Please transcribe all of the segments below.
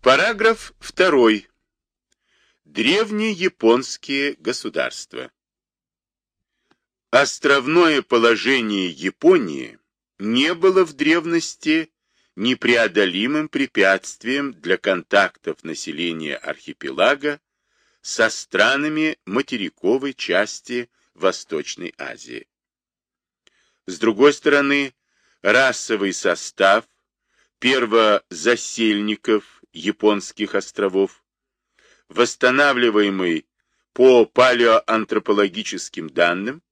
Параграф 2. Древние японские государства. Островное положение Японии не было в древности непреодолимым препятствием для контактов населения архипелага со странами материковой части Восточной Азии. С другой стороны, расовый состав первозасельников японских островов, восстанавливаемый по палеоантропологическим данным,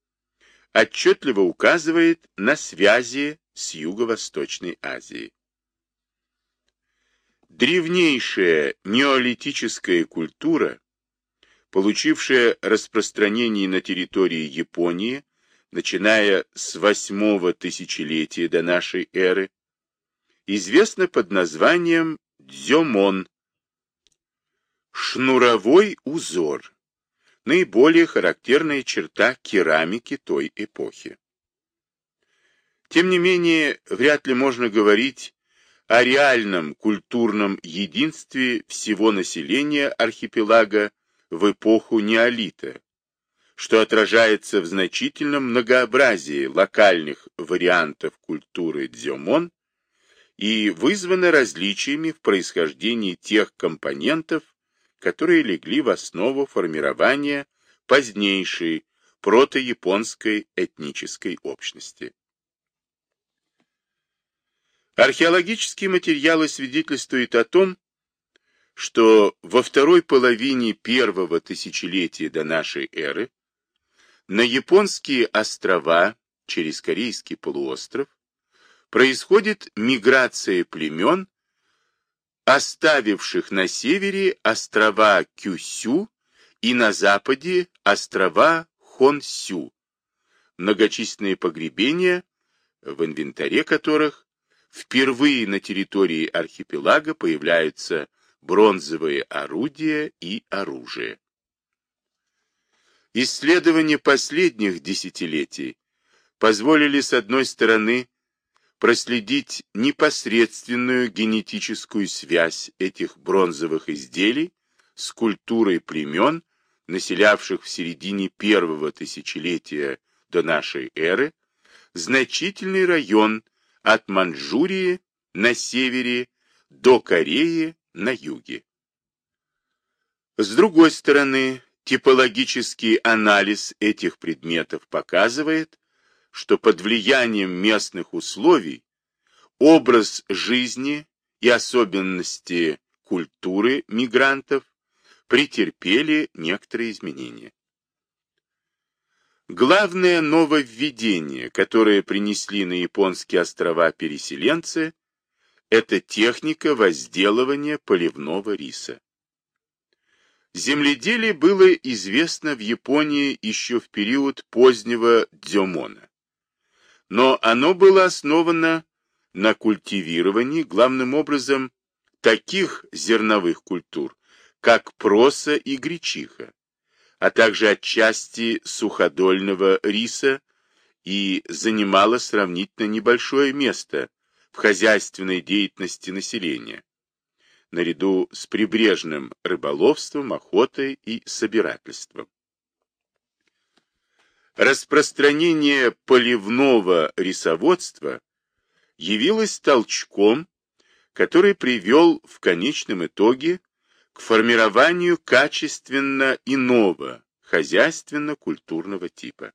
отчетливо указывает на связи с Юго-Восточной Азией. Древнейшая неолитическая культура, получившая распространение на территории Японии, начиная с восьмого тысячелетия до нашей эры, известна под названием дзёмон, шнуровой узор, наиболее характерная черта керамики той эпохи. Тем не менее, вряд ли можно говорить о реальном культурном единстве всего населения архипелага в эпоху неолита, что отражается в значительном многообразии локальных вариантов культуры дзюмон и вызвано различиями в происхождении тех компонентов, которые легли в основу формирования позднейшей протояпонской этнической общности. Археологические материалы свидетельствуют о том, что во второй половине первого тысячелетия до нашей эры на японские острова через Корейский полуостров происходит миграция племен, оставивших на севере острова Кюсю и на западе острова Хонсю, многочисленные погребения, в инвентаре которых впервые на территории архипелага появляются бронзовые орудия и оружие. Исследования последних десятилетий позволили, с одной стороны, проследить непосредственную генетическую связь этих бронзовых изделий с культурой племен, населявших в середине первого тысячелетия до нашей эры, значительный район от Манчжурии на севере до Кореи на юге. С другой стороны, типологический анализ этих предметов показывает, что под влиянием местных условий образ жизни и особенности культуры мигрантов претерпели некоторые изменения. Главное нововведение, которое принесли на японские острова переселенцы, это техника возделывания поливного риса. Земледелие было известно в Японии еще в период позднего дзёмона. Но оно было основано на культивировании, главным образом, таких зерновых культур, как проса и гречиха а также отчасти суходольного риса и занимала сравнительно небольшое место в хозяйственной деятельности населения, наряду с прибрежным рыболовством, охотой и собирательством. Распространение поливного рисоводства явилось толчком, который привел в конечном итоге к формированию качественно иного хозяйственно-культурного типа.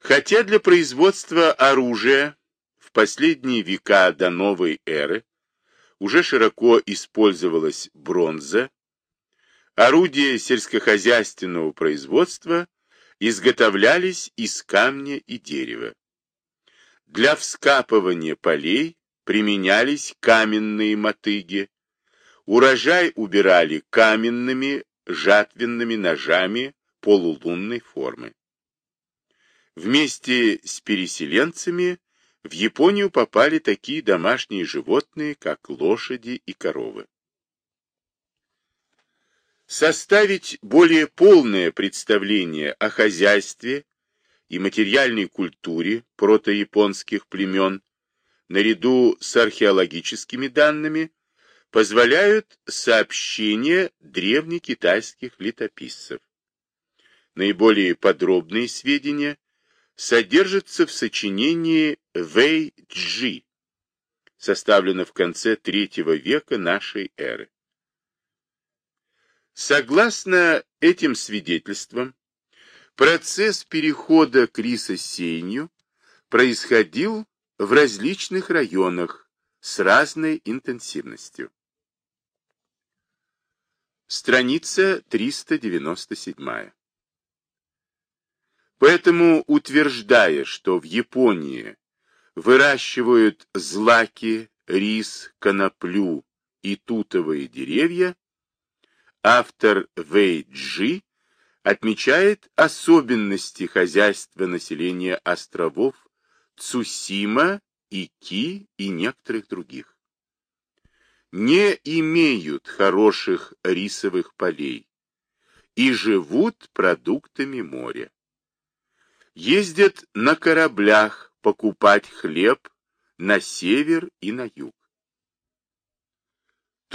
Хотя для производства оружия в последние века до новой эры уже широко использовалась бронза, орудия сельскохозяйственного производства изготовлялись из камня и дерева. Для вскапывания полей применялись каменные мотыги, Урожай убирали каменными жатвенными ножами полулунной формы. Вместе с переселенцами в Японию попали такие домашние животные, как лошади и коровы. Составить более полное представление о хозяйстве и материальной культуре протояпонских племен наряду с археологическими данными позволяют сообщения древнекитайских летописцев. Наиболее подробные сведения содержатся в сочинении Вэй Джи, составлено в конце III века нашей эры. Согласно этим свидетельствам, процесс перехода к рисосеянию происходил в различных районах с разной интенсивностью. Страница 397. Поэтому, утверждая, что в Японии выращивают злаки, рис, коноплю и тутовые деревья, автор Вэй Джи отмечает особенности хозяйства населения островов Цусима, Ики и некоторых других. Не имеют хороших рисовых полей и живут продуктами моря. Ездят на кораблях покупать хлеб на север и на юг.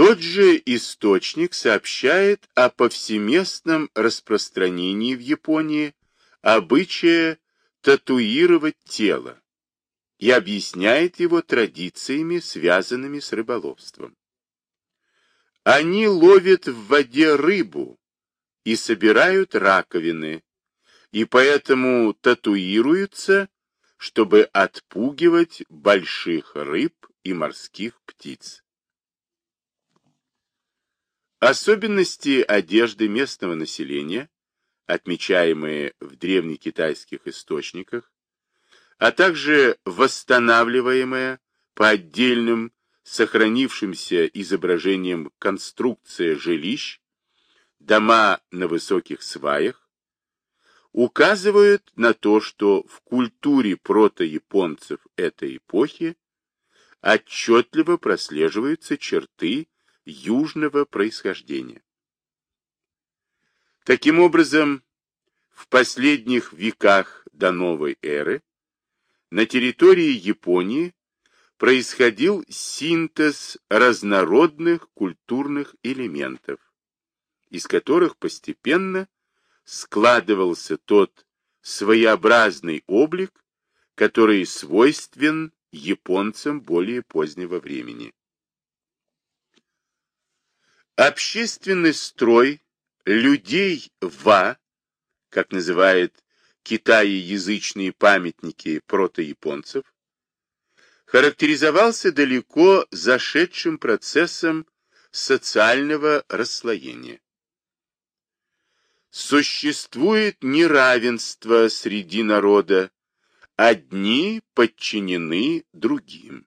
Тот же источник сообщает о повсеместном распространении в Японии обычая татуировать тело и объясняет его традициями, связанными с рыболовством. Они ловят в воде рыбу и собирают раковины, и поэтому татуируются, чтобы отпугивать больших рыб и морских птиц. Особенности одежды местного населения, отмечаемые в древнекитайских источниках, а также восстанавливаемая по отдельным сохранившимся изображениям конструкция жилищ, дома на высоких сваях, указывают на то, что в культуре протояпонцев этой эпохи отчетливо прослеживаются черты южного происхождения. Таким образом, в последних веках до новой эры на территории Японии происходил синтез разнородных культурных элементов, из которых постепенно складывался тот своеобразный облик, который свойствен японцам более позднего времени. Общественный строй людей Ва, как называют китаеязычные памятники протояпонцев, характеризовался далеко зашедшим процессом социального расслоения. Существует неравенство среди народа, одни подчинены другим.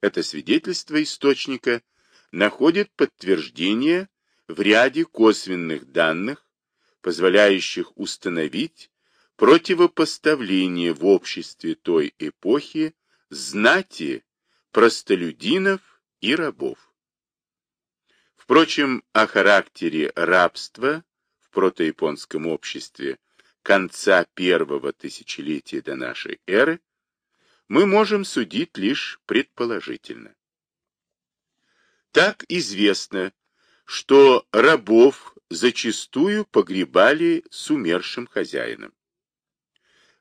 Это свидетельство источника – находит подтверждение в ряде косвенных данных, позволяющих установить противопоставление в обществе той эпохи знати, простолюдинов и рабов. Впрочем, о характере рабства в протояпонском обществе конца первого тысячелетия до нашей эры мы можем судить лишь предположительно. Так известно, что рабов зачастую погребали с умершим хозяином.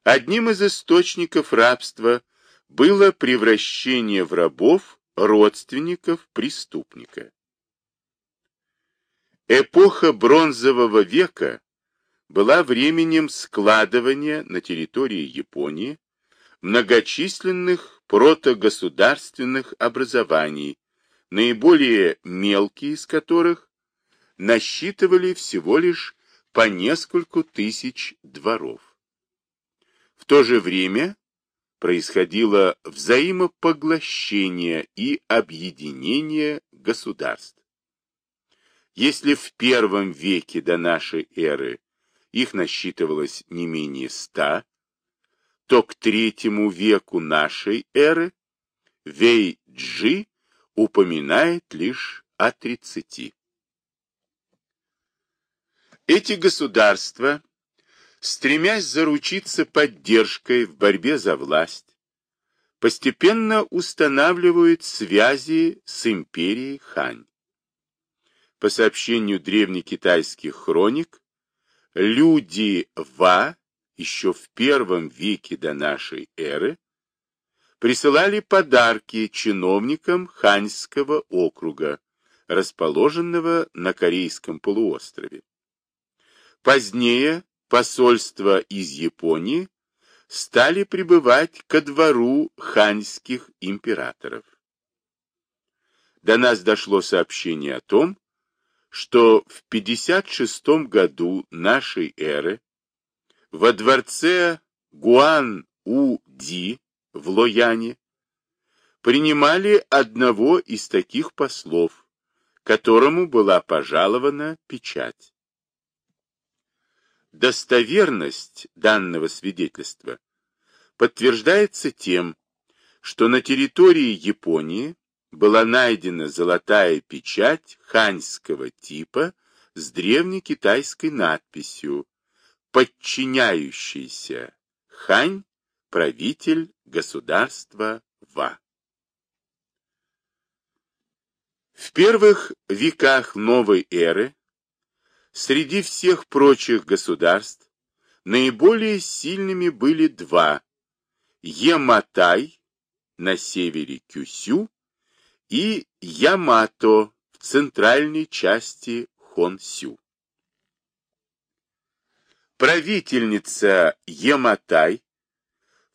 Одним из источников рабства было превращение в рабов родственников преступника. Эпоха бронзового века была временем складывания на территории Японии многочисленных протогосударственных образований, наиболее мелкие из которых насчитывали всего лишь по нескольку тысяч дворов. В то же время происходило взаимопоглощение и объединение государств. Если в первом веке до нашей эры их насчитывалось не менее ста, то к третьему веку нашей эры Вэй-Джи упоминает лишь о тридцати. Эти государства, стремясь заручиться поддержкой в борьбе за власть, постепенно устанавливают связи с империей Хань. По сообщению древнекитайских хроник, люди Ва еще в первом веке до нашей эры присылали подарки чиновникам Ханьского округа, расположенного на Корейском полуострове. Позднее посольства из Японии стали прибывать ко двору ханьских императоров. До нас дошло сообщение о том, что в 56 году нашей эры во дворце Гуан-У-Ди в Лояне принимали одного из таких послов, которому была пожалована печать. Достоверность данного свидетельства подтверждается тем, что на территории Японии была найдена золотая печать ханьского типа с древнекитайской надписью «Подчиняющийся Хань, правитель государства Ва». В первых веках новой эры Среди всех прочих государств наиболее сильными были два – Ематай на севере Кюсю и Ямато в центральной части Хонсю. Правительница Ематай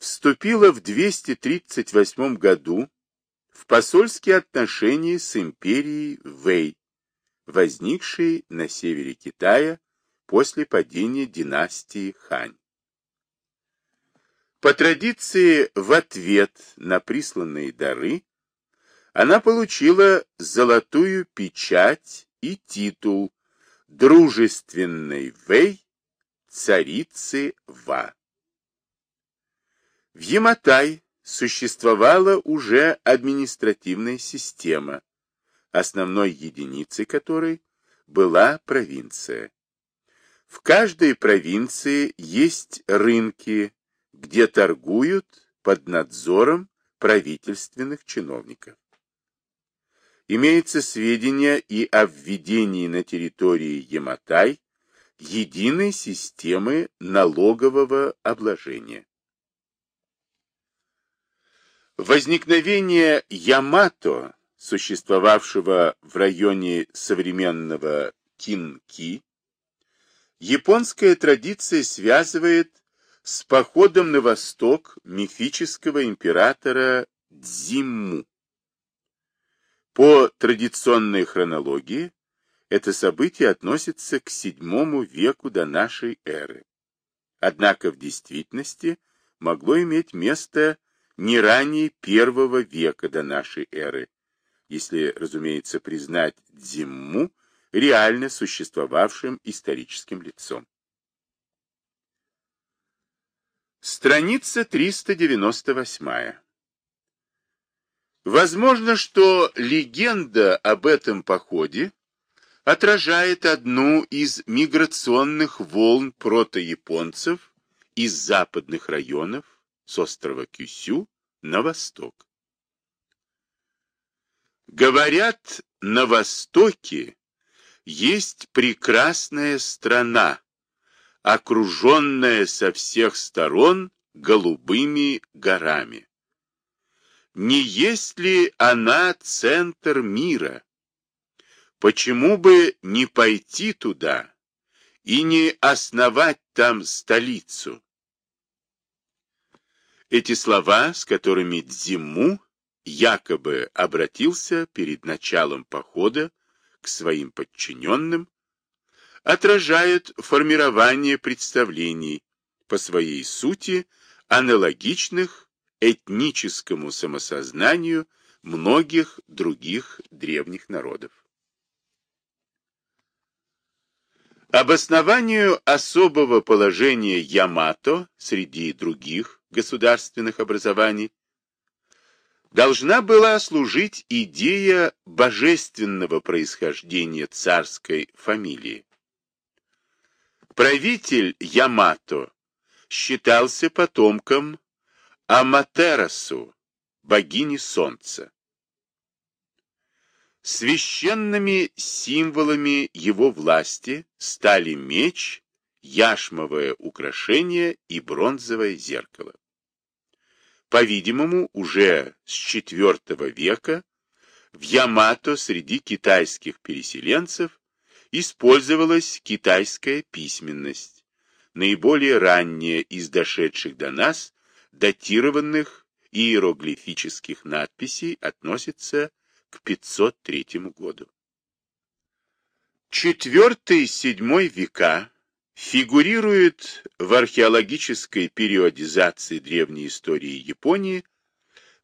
вступила в 238 году в посольские отношения с империей Вэй, возникший на севере Китая после падения династии Хань. По традиции, в ответ на присланные дары, она получила золотую печать и титул дружественной Вэй царицы Ва. В Яматай существовала уже административная система, основной единицей которой была провинция. В каждой провинции есть рынки, где торгуют под надзором правительственных чиновников. Имеется сведения и о введении на территории Яматай единой системы налогового обложения. Возникновение Ямато существовавшего в районе современного Кинки, японская традиция связывает с походом на восток мифического императора Дзимму. По традиционной хронологии это событие относится к VII веку до нашей эры. Однако в действительности могло иметь место не ранее первого века до нашей эры, если, разумеется, признать Дзимму реально существовавшим историческим лицом. Страница 398. Возможно, что легенда об этом походе отражает одну из миграционных волн протояпонцев из западных районов с острова Кюсю на восток. Говорят, на Востоке есть прекрасная страна, окруженная со всех сторон голубыми горами. Не есть ли она центр мира? Почему бы не пойти туда и не основать там столицу? Эти слова, с которыми Дзиму якобы обратился перед началом похода к своим подчиненным, отражают формирование представлений по своей сути аналогичных этническому самосознанию многих других древних народов. Обоснованию особого положения Ямато среди других государственных образований должна была служить идея божественного происхождения царской фамилии. Правитель Ямато считался потомком Аматерасу, богини Солнца. Священными символами его власти стали меч, яшмовое украшение и бронзовое зеркало. По-видимому, уже с IV века в Ямато среди китайских переселенцев использовалась китайская письменность, наиболее ранняя из дошедших до нас датированных иероглифических надписей относится к 503 году. Четвертый-седьмой века фигурирует в археологической периодизации древней истории Японии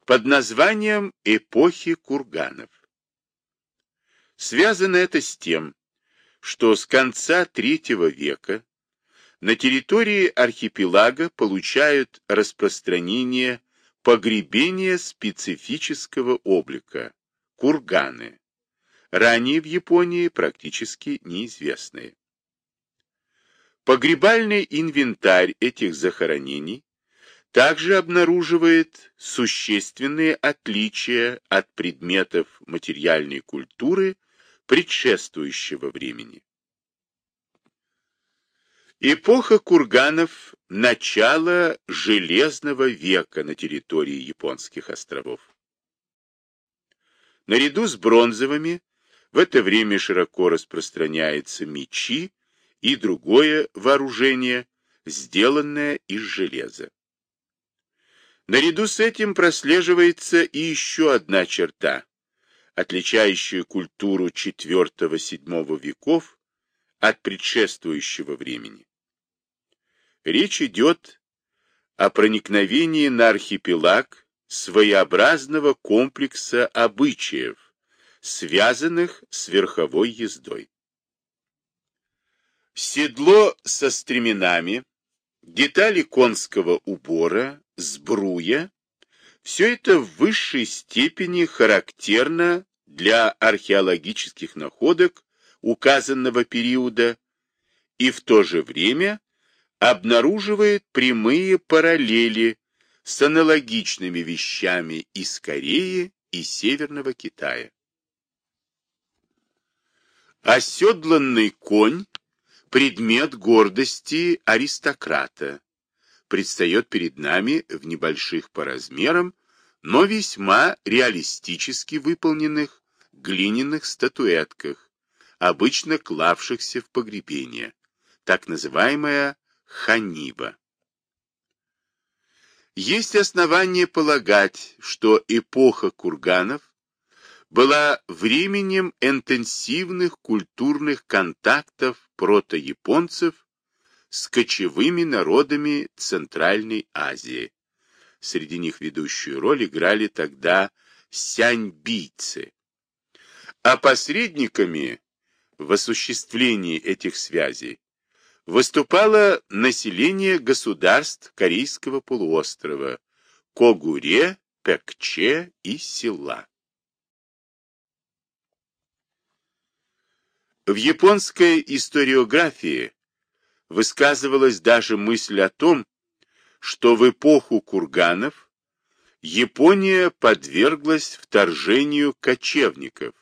под названием эпохи курганов. Связано это с тем, что с конца III века на территории архипелага получают распространение погребения специфического облика – курганы, ранее в Японии практически неизвестные. Погребальный инвентарь этих захоронений также обнаруживает существенные отличия от предметов материальной культуры предшествующего времени. Эпоха курганов – начало Железного века на территории японских островов. Наряду с бронзовыми в это время широко распространяются мечи и другое вооружение, сделанное из железа. Наряду с этим прослеживается и еще одна черта, отличающая культуру IV-VII веков от предшествующего времени. Речь идет о проникновении на архипелаг своеобразного комплекса обычаев, связанных с верховой ездой. Седло со стременами, детали конского убора, сбруя – все это в высшей степени характерно для археологических находок указанного периода и в то же время обнаруживает прямые параллели с аналогичными вещами из Кореи и Северного Китая. Оседланный конь – предмет гордости аристократа, предстает перед нами в небольших по размерам, но весьма реалистически выполненных глиняных статуэтках, обычно клавшихся в погребение, так называемая ханиба. Есть основания полагать, что эпоха курганов была временем интенсивных культурных контактов протояпонцев с кочевыми народами Центральной Азии. Среди них ведущую роль играли тогда сяньбийцы. А посредниками в осуществлении этих связей выступало население государств Корейского полуострова Когуре, Пекче и Сила. В японской историографии высказывалась даже мысль о том, что в эпоху курганов Япония подверглась вторжению кочевников,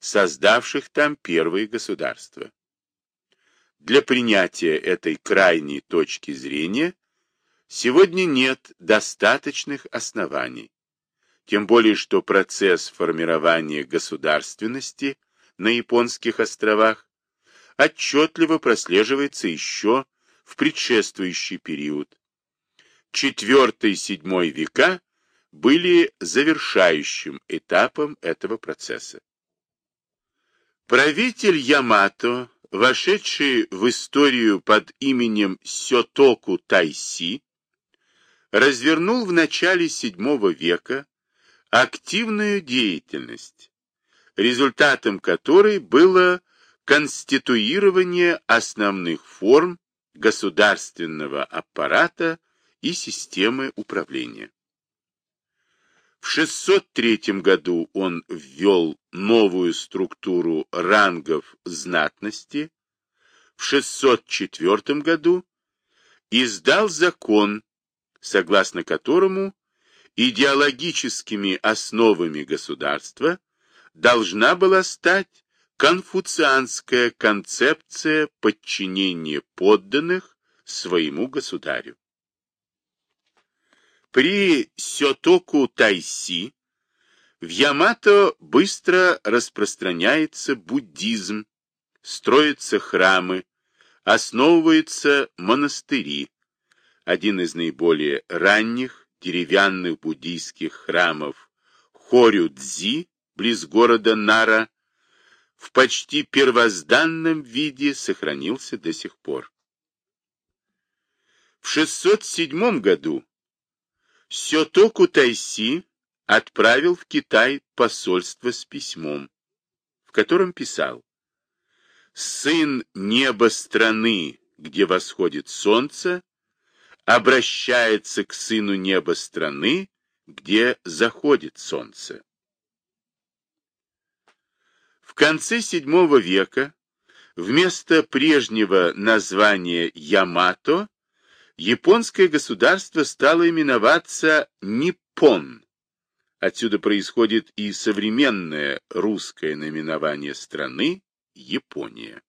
создавших там первые государства. Для принятия этой крайней точки зрения сегодня нет достаточных оснований, тем более что процесс формирования государственности на японских островах отчетливо прослеживается еще в предшествующий период. Четвертый-седьмой века были завершающим этапом этого процесса. Правитель Ямато, вошедший в историю под именем Сётоку Тайси, развернул в начале VII века активную деятельность, результатом которой было конституирование основных форм государственного аппарата и системы управления. В 603 году он ввел новую структуру рангов знатности, в 604 году издал закон, согласно которому идеологическими основами государства должна была стать конфуцианская концепция подчинения подданных своему государю. При Сётоку Тайси в Ямато быстро распространяется буддизм, строятся храмы, основываются монастыри. Один из наиболее ранних деревянных буддийских храмов Хорю-Дзи, близ города Нара, в почти первозданном виде сохранился до сих пор. В 607 году Сётоку Тайси отправил в Китай посольство с письмом, в котором писал «Сын неба страны, где восходит солнце, обращается к сыну неба страны, где заходит солнце». В конце VII века вместо прежнего названия Ямато японское государство стало именоваться Ниппон. Отсюда происходит и современное русское наименование страны Япония.